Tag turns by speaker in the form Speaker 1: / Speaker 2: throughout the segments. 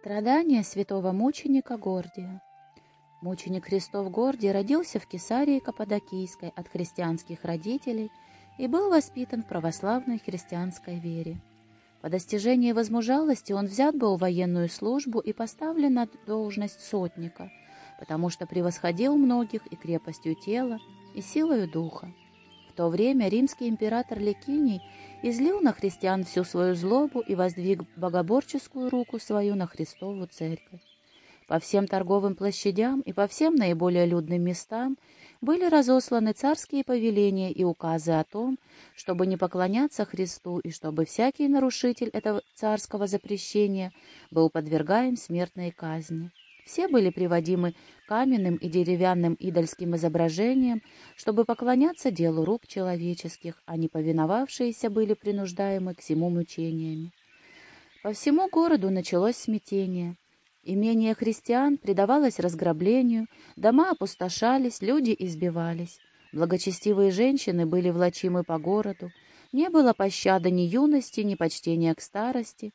Speaker 1: Страдания святого мученика Гордия Мученик Христов Гордий родился в Кесарии Каппадокийской от христианских родителей и был воспитан в православной христианской вере. По достижении возмужалости он взят был в военную службу и поставлен на должность сотника, потому что превосходил многих и крепостью тела, и силою духа. То время римский император Лекиний излил на христиан всю свою злобу и воздвиг богоборческую руку свою на Христову церковь. По всем торговым площадям и по всем наиболее людным местам были разосланы царские повеления и указы о том, чтобы не поклоняться Христу и чтобы всякий нарушитель этого царского запрещения был подвергаем смертной казни. Все были приводимы каменным и деревянным идольским изображениям, чтобы поклоняться делу рук человеческих, а не повиновавшиеся были принуждаемы к всему мучениями. По всему городу началось смятение. Имение христиан предавалось разграблению, дома опустошались, люди избивались. Благочестивые женщины были влачимы по городу, не было пощады ни юности, ни почтения к старости.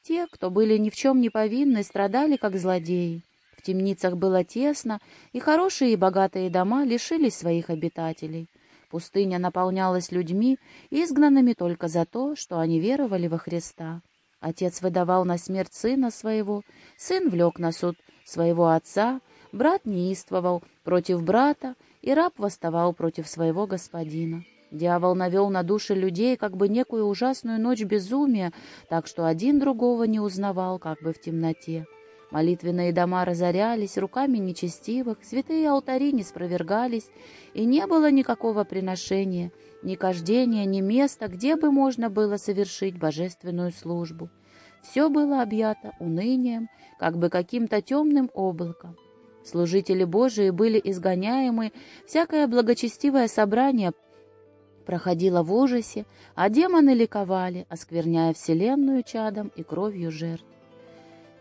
Speaker 1: Те, кто были ни в чем не повинны, страдали, как злодеи. Темницах было тесно, и хорошие и богатые дома лишились своих обитателей. Пустыня наполнялась людьми, изгнанными только за то, что они веровали во Христа. Отец выдавал на смерть сына своего, сын влек на суд своего отца, брат неистовал против брата, и раб восставал против своего господина. Дьявол навел на души людей как бы некую ужасную ночь безумия, так что один другого не узнавал, как бы в темноте. Молитвенные дома разорялись руками нечестивых, святые алтари не спровергались, и не было никакого приношения, ни кождения, ни места, где бы можно было совершить божественную службу. Все было объято унынием, как бы каким-то темным облаком. Служители Божии были изгоняемы, всякое благочестивое собрание проходило в ужасе, а демоны ликовали, оскверняя вселенную чадом и кровью жертв.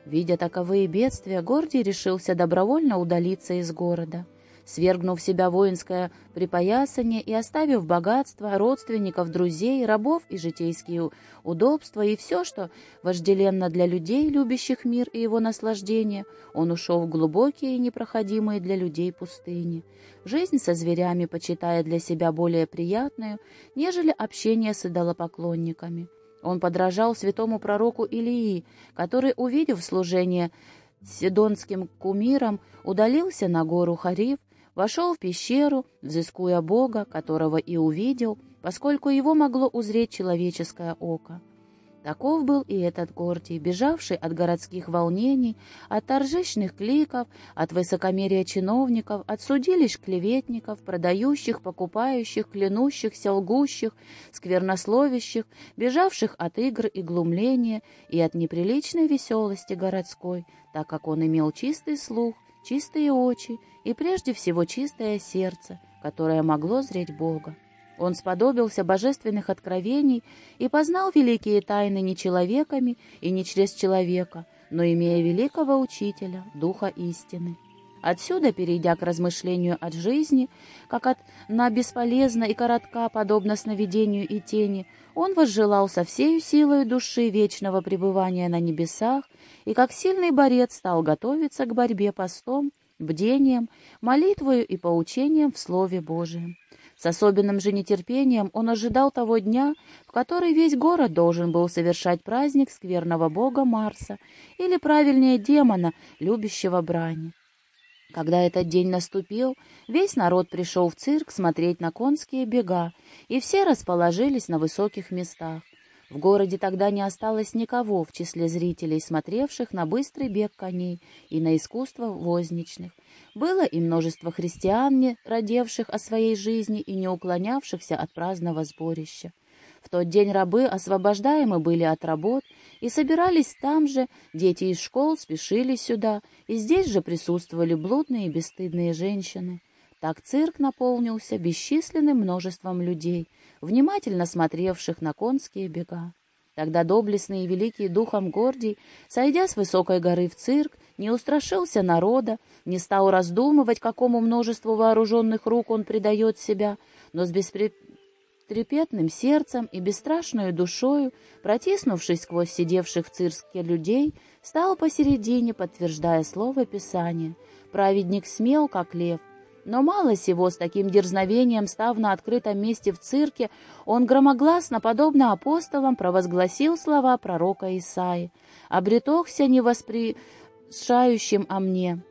Speaker 1: Видя таковые бедствия, Гордий решился добровольно удалиться из города. Свергнув себя воинское припоясание и оставив богатство, родственников, друзей, рабов и житейские удобства и все, что вожделенно для людей, любящих мир и его наслаждение, он ушел в глубокие и непроходимые для людей пустыни. Жизнь со зверями почитая для себя более приятную, нежели общение с идолопоклонниками. Он подражал святому пророку Илии, который, увидев служение сидонским кумирам, удалился на гору Хариф, вошел в пещеру, взыскуя Бога, которого и увидел, поскольку его могло узреть человеческое око. Таков был и этот Гордий, бежавший от городских волнений, от торжечных кликов, от высокомерия чиновников, от судилищ клеветников, продающих, покупающих, клянущихся, лгущих, сквернословящих, бежавших от игр и глумления и от неприличной веселости городской, так как он имел чистый слух, чистые очи и прежде всего чистое сердце, которое могло зреть Бога. Он сподобился божественных откровений и познал великие тайны не человеками и не через человека, но имея великого учителя, духа истины. Отсюда, перейдя к размышлению от жизни, как от на бесполезно и коротка, подобно сновидению и тени, он возжелал со всею силой души вечного пребывания на небесах и как сильный борец стал готовиться к борьбе постом, бдением, молитвою и поучением в Слове Божием. С особенным же нетерпением он ожидал того дня, в который весь город должен был совершать праздник скверного бога Марса, или, правильнее, демона, любящего брани. Когда этот день наступил, весь народ пришел в цирк смотреть на конские бега, и все расположились на высоких местах. В городе тогда не осталось никого в числе зрителей, смотревших на быстрый бег коней и на искусство возничных. Было и множество христиан, не родевших о своей жизни и не уклонявшихся от праздного сборища. В тот день рабы освобождаемы были от работ и собирались там же, дети из школ спешили сюда, и здесь же присутствовали блудные и бесстыдные женщины. Так цирк наполнился бесчисленным множеством людей, внимательно смотревших на конские бега. Тогда доблестный и великий духом Гордий, сойдя с высокой горы в цирк, не устрашился народа, не стал раздумывать, какому множеству вооруженных рук он предает себя, но с беспре трепетным сердцем и бесстрашную душою, протиснувшись сквозь сидевших в цирке людей, стал посередине, подтверждая слово Писания. Праведник смел, как лев, но мало сего, с таким дерзновением, став на открытом месте в цирке, он громогласно, подобно апостолам, провозгласил слова пророка Исаи «Обретохся невоспрешающим о мне»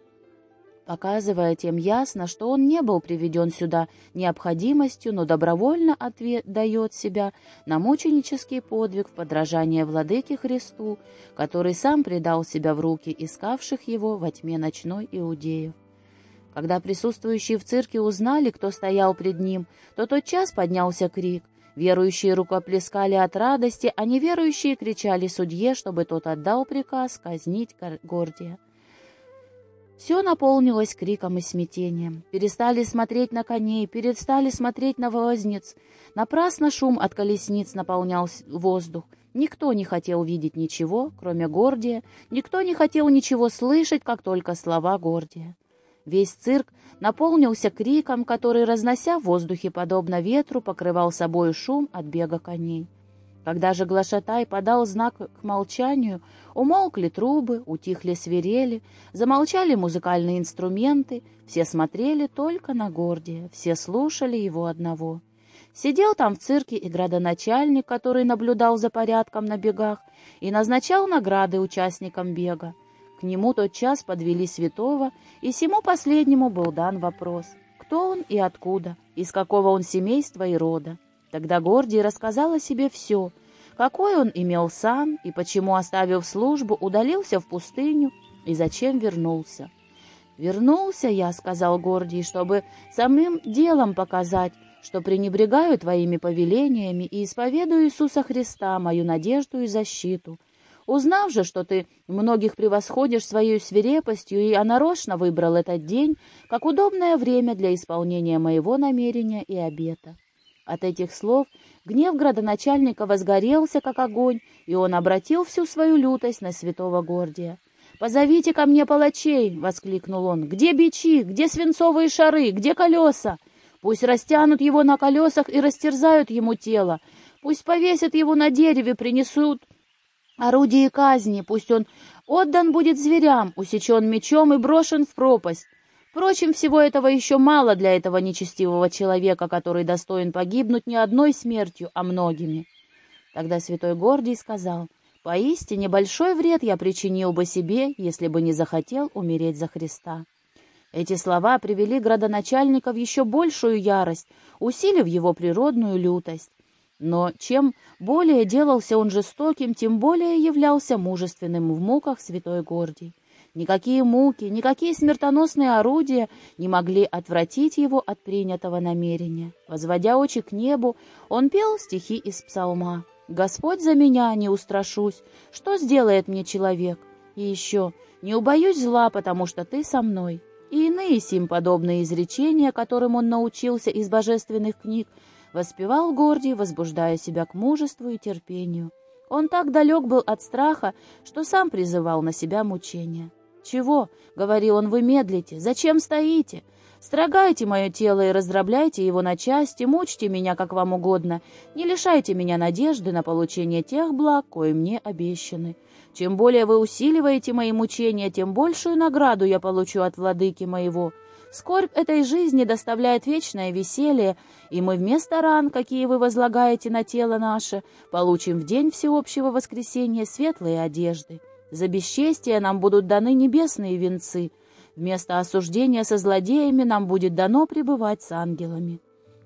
Speaker 1: показывая тем ясно, что он не был приведен сюда необходимостью, но добровольно отдает себя на мученический подвиг в подражание владыке Христу, который сам предал себя в руки искавших его во тьме ночной иудеев. Когда присутствующие в цирке узнали, кто стоял пред ним, то час поднялся крик. Верующие рукоплескали от радости, а неверующие кричали судье, чтобы тот отдал приказ казнить Гордия. Все наполнилось криком и смятением. Перестали смотреть на коней, перестали смотреть на возниц. Напрасно шум от колесниц наполнял воздух. Никто не хотел видеть ничего, кроме Гордия. Никто не хотел ничего слышать, как только слова Гордия. Весь цирк наполнился криком, который, разнося в воздухе подобно ветру, покрывал собой шум от бега коней. Когда же Глашатай подал знак к молчанию, умолкли трубы, утихли свирели, замолчали музыкальные инструменты, все смотрели только на Гордия, все слушали его одного. Сидел там в цирке и градоначальник, который наблюдал за порядком на бегах и назначал награды участникам бега. Нему тот час подвели святого, и сему последнему был дан вопрос, кто он и откуда, из какого он семейства и рода. Тогда Гордий рассказал о себе все, какой он имел сан и почему, оставив службу, удалился в пустыню и зачем вернулся. «Вернулся я», — сказал Гордий, — «чтобы самым делом показать, что пренебрегаю твоими повелениями и исповедую Иисуса Христа, мою надежду и защиту. Узнав же, что ты многих превосходишь своей свирепостью, и я нарочно выбрал этот день как удобное время для исполнения моего намерения и обета». От этих слов гнев градоначальника возгорелся, как огонь, и он обратил всю свою лютость на святого Гордия. «Позовите ко мне палачей!» — воскликнул он. «Где бичи? Где свинцовые шары? Где колеса? Пусть растянут его на колесах и растерзают ему тело. Пусть повесят его на дереве, принесут орудие казни. Пусть он отдан будет зверям, усечен мечом и брошен в пропасть. Впрочем, всего этого еще мало для этого нечестивого человека, который достоин погибнуть не одной смертью, а многими. Тогда святой Гордий сказал, «Поистине большой вред я причинил бы себе, если бы не захотел умереть за Христа». Эти слова привели градоначальника в еще большую ярость, усилив его природную лютость. Но чем более делался он жестоким, тем более являлся мужественным в муках святой Гордий. Никакие муки, никакие смертоносные орудия не могли отвратить его от принятого намерения. Возводя очи к небу, он пел стихи из псалма. «Господь за меня, не устрашусь, что сделает мне человек? И еще, не убоюсь зла, потому что ты со мной». И иные сим подобные изречения, которым он научился из божественных книг, воспевал Гордий, возбуждая себя к мужеству и терпению. Он так далек был от страха, что сам призывал на себя мучения. «Чего?» — говорил он, — «вы медлите. Зачем стоите? Строгайте мое тело и раздробляйте его на части, мучьте меня, как вам угодно. Не лишайте меня надежды на получение тех благ, кои мне обещаны. Чем более вы усиливаете мои мучения, тем большую награду я получу от владыки моего». Скорбь этой жизни доставляет вечное веселье, и мы вместо ран, какие вы возлагаете на тело наше, получим в день всеобщего воскресения светлые одежды. За бесчестие нам будут даны небесные венцы. Вместо осуждения со злодеями нам будет дано пребывать с ангелами.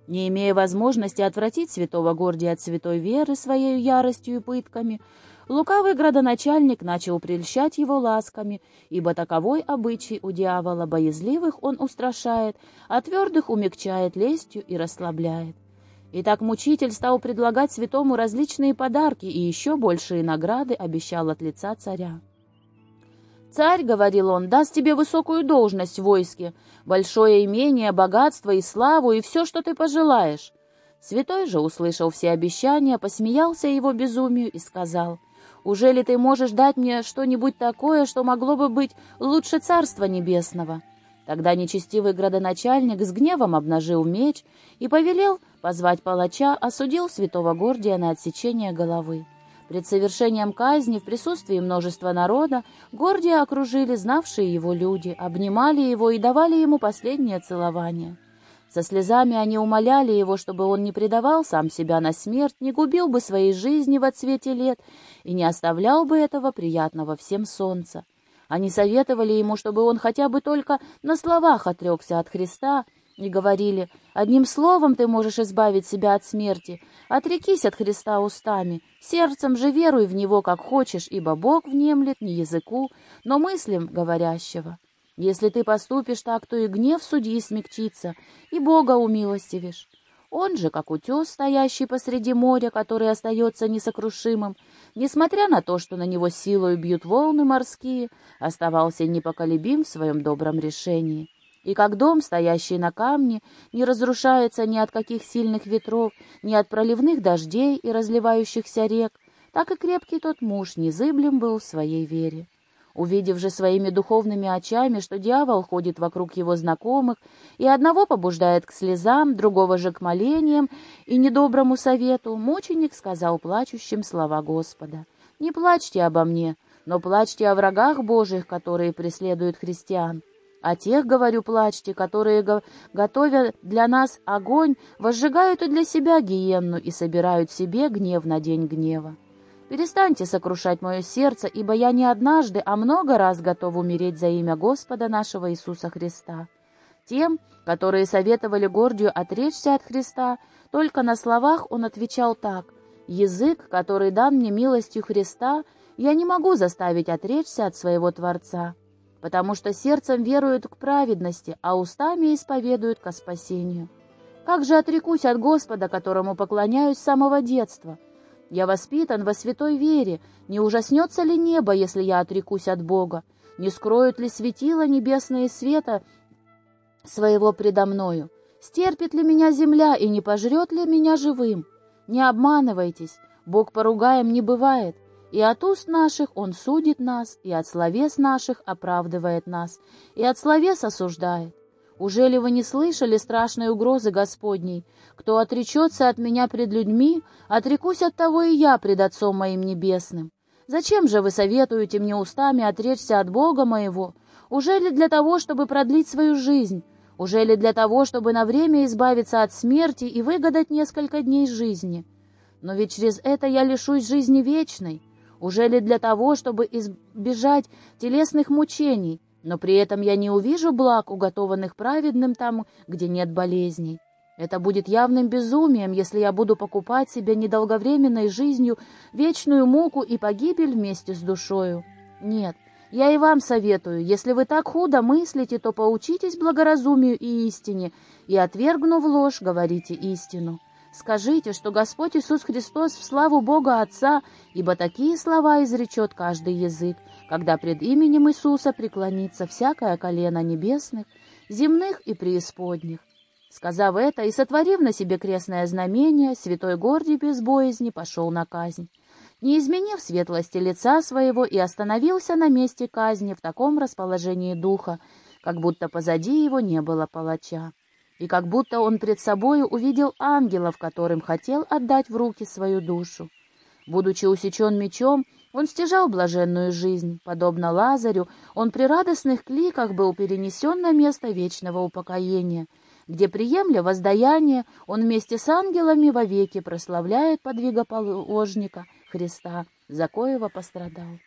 Speaker 1: Не имея возможности отвратить святого Гордия от святой веры своей яростью и пытками, лукавый градоначальник начал прельщать его ласками, ибо таковой обычай у дьявола боязливых он устрашает, а твердых умягчает лестью и расслабляет. И так мучитель стал предлагать святому различные подарки и еще большие награды обещал от лица царя. «Царь, — говорил он, — даст тебе высокую должность в войске, большое имение, богатство и славу, и все, что ты пожелаешь». Святой же, услышал все обещания, посмеялся его безумию и сказал, «Уже ли ты можешь дать мне что-нибудь такое, что могло бы быть лучше Царства Небесного?» Тогда нечестивый градоначальник с гневом обнажил меч и повелел позвать палача, осудил святого Гордия на отсечение головы. Пред совершением казни в присутствии множества народа Гордия окружили знавшие его люди, обнимали его и давали ему последнее целование. Со слезами они умоляли его, чтобы он не предавал сам себя на смерть, не губил бы своей жизни в отсвете лет и не оставлял бы этого приятного всем солнца. Они советовали ему, чтобы он хотя бы только на словах отрекся от Христа, и говорили, «Одним словом ты можешь избавить себя от смерти. Отрекись от Христа устами, сердцем же веруй в Него, как хочешь, ибо Бог внемлет не языку, но мыслям говорящего. Если ты поступишь так, то и гнев судьи смягчится, и Бога умилостивишь. Он же, как утес, стоящий посреди моря, который остается несокрушимым, несмотря на то, что на него силою бьют волны морские, оставался непоколебим в своем добром решении. И как дом, стоящий на камне, не разрушается ни от каких сильных ветров, ни от проливных дождей и разливающихся рек, так и крепкий тот муж незыблем был в своей вере. Увидев же своими духовными очами, что дьявол ходит вокруг его знакомых и одного побуждает к слезам, другого же к молениям и недоброму совету, мученик сказал плачущим слова Господа. «Не плачьте обо мне, но плачьте о врагах Божьих, которые преследуют христиан. О тех, говорю, плачьте, которые, готовя для нас огонь, возжигают и для себя гиенну и собирают себе гнев на день гнева. Перестаньте сокрушать мое сердце, ибо я не однажды, а много раз готов умереть за имя Господа нашего Иисуса Христа. Тем, которые советовали Гордию отречься от Христа, только на словах он отвечал так. «Язык, который дан мне милостью Христа, я не могу заставить отречься от своего Творца, потому что сердцем веруют к праведности, а устами исповедуют ко спасению. Как же отрекусь от Господа, которому поклоняюсь с самого детства?» Я воспитан во святой вере. Не ужаснется ли небо, если я отрекусь от Бога? Не скроют ли светила небесные света своего предо мною? Стерпит ли меня земля и не пожрет ли меня живым? Не обманывайтесь, Бог поругаем не бывает, и от уст наших Он судит нас, и от словес наших оправдывает нас, и от словес осуждает. Уже ли вы не слышали страшной угрозы Господней? Кто отречется от меня пред людьми, отрекусь от того и я пред Отцом моим Небесным. Зачем же вы советуете мне устами отречься от Бога моего? Уже ли для того, чтобы продлить свою жизнь? Уже ли для того, чтобы на время избавиться от смерти и выгадать несколько дней жизни? Но ведь через это я лишусь жизни вечной. Уже ли для того, чтобы избежать телесных мучений? но при этом я не увижу благ, уготованных праведным там, где нет болезней. Это будет явным безумием, если я буду покупать себе недолговременной жизнью вечную муку и погибель вместе с душою. Нет, я и вам советую, если вы так худо мыслите, то поучитесь благоразумию и истине, и, отвергнув ложь, говорите истину. Скажите, что Господь Иисус Христос в славу Бога Отца, ибо такие слова изречет каждый язык, когда пред именем Иисуса преклонится всякое колено небесных, земных и преисподних. Сказав это и сотворив на себе крестное знамение, святой Гордий без боязни пошел на казнь, не изменив светлости лица своего и остановился на месте казни в таком расположении духа, как будто позади его не было палача, и как будто он пред собою увидел ангелов, которым хотел отдать в руки свою душу. Будучи усечен мечом, он стяжал блаженную жизнь. Подобно Лазарю, он при радостных кликах был перенесен на место вечного упокоения, где, приемля воздаяние, он вместе с ангелами вовеки прославляет подвига положника Христа, за коего пострадал.